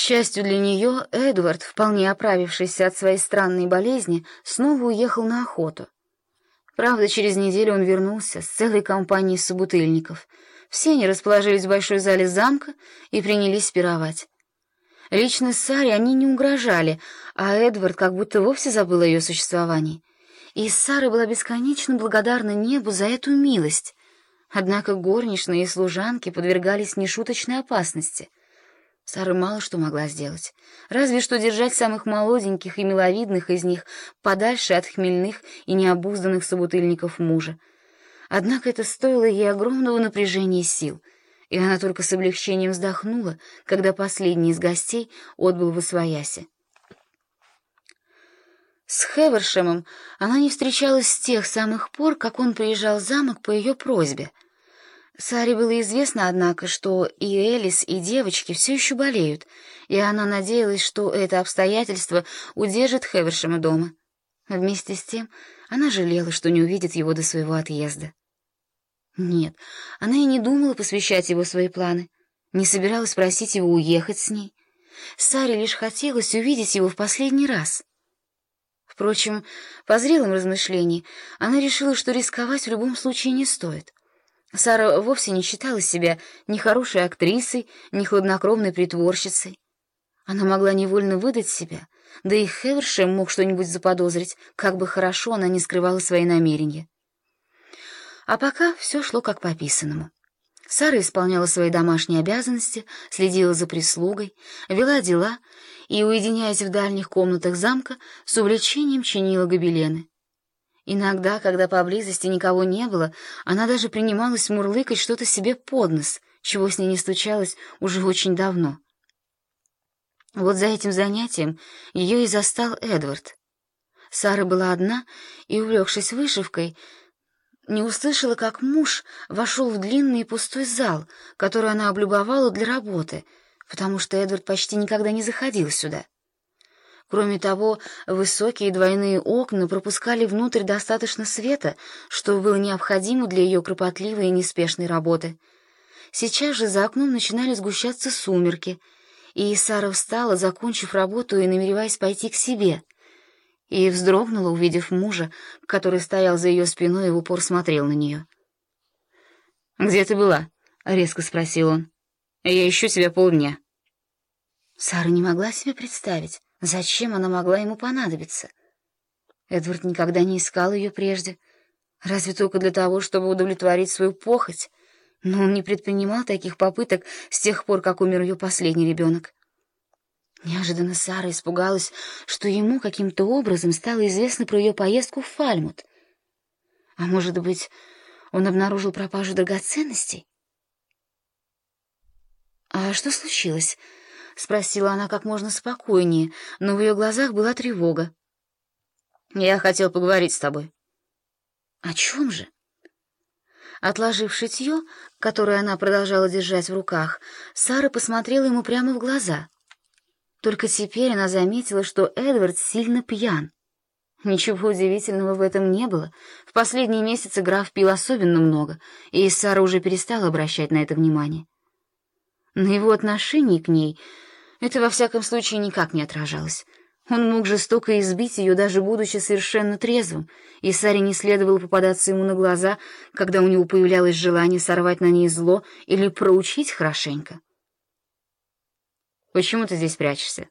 счастью для нее, Эдвард, вполне оправившийся от своей странной болезни, снова уехал на охоту. Правда, через неделю он вернулся с целой компанией собутыльников. Все они расположились в большой зале замка и принялись пировать. Лично Саре они не угрожали, а Эдвард как будто вовсе забыл о ее существовании. И Сара была бесконечно благодарна небу за эту милость. Однако горничные и служанки подвергались нешуточной опасности — Сара мало что могла сделать, разве что держать самых молоденьких и миловидных из них подальше от хмельных и необузданных собутыльников мужа. Однако это стоило ей огромного напряжения сил, и она только с облегчением вздохнула, когда последний из гостей отбыл в освояси. С Хевершемом она не встречалась с тех самых пор, как он приезжал в замок по ее просьбе — Саре было известно, однако, что и Элис, и девочки все еще болеют, и она надеялась, что это обстоятельство удержит Хевершема дома. Вместе с тем она жалела, что не увидит его до своего отъезда. Нет, она и не думала посвящать его свои планы, не собиралась просить его уехать с ней. Саре лишь хотелось увидеть его в последний раз. Впрочем, по зрелым размышлениям она решила, что рисковать в любом случае не стоит — Сара вовсе не считала себя ни хорошей актрисой, ни хладнокровной притворщицей. Она могла невольно выдать себя, да и Хевершем мог что-нибудь заподозрить, как бы хорошо она не скрывала свои намерения. А пока все шло как по писанному. Сара исполняла свои домашние обязанности, следила за прислугой, вела дела и, уединяясь в дальних комнатах замка, с увлечением чинила гобелены. Иногда, когда поблизости никого не было, она даже принималась мурлыкать что-то себе под нос, чего с ней не случалось уже очень давно. Вот за этим занятием ее и застал Эдвард. Сара была одна и, увлекшись вышивкой, не услышала, как муж вошел в длинный и пустой зал, который она облюбовала для работы, потому что Эдвард почти никогда не заходил сюда. Кроме того, высокие двойные окна пропускали внутрь достаточно света, что было необходимо для ее кропотливой и неспешной работы. Сейчас же за окном начинали сгущаться сумерки, и Сара встала, закончив работу и намереваясь пойти к себе, и вздрогнула, увидев мужа, который стоял за ее спиной и в упор смотрел на нее. «Где ты была?» — резко спросил он. «Я ищу тебя полдня». Сара не могла себе представить, Зачем она могла ему понадобиться? Эдвард никогда не искал ее прежде, разве только для того, чтобы удовлетворить свою похоть, но он не предпринимал таких попыток с тех пор, как умер ее последний ребенок. Неожиданно Сара испугалась, что ему каким-то образом стало известно про ее поездку в Фальмут. А может быть, он обнаружил пропажу драгоценностей? «А что случилось?» — спросила она как можно спокойнее, но в ее глазах была тревога. «Я хотел поговорить с тобой». «О чем же?» Отложив шитье, которое она продолжала держать в руках, Сара посмотрела ему прямо в глаза. Только теперь она заметила, что Эдвард сильно пьян. Ничего удивительного в этом не было. В последние месяцы граф пил особенно много, и Сара уже перестала обращать на это внимание. На его отношении к ней это, во всяком случае, никак не отражалось. Он мог жестоко избить ее, даже будучи совершенно трезвым, и Саре не следовало попадаться ему на глаза, когда у него появлялось желание сорвать на ней зло или проучить хорошенько. «Почему ты здесь прячешься?»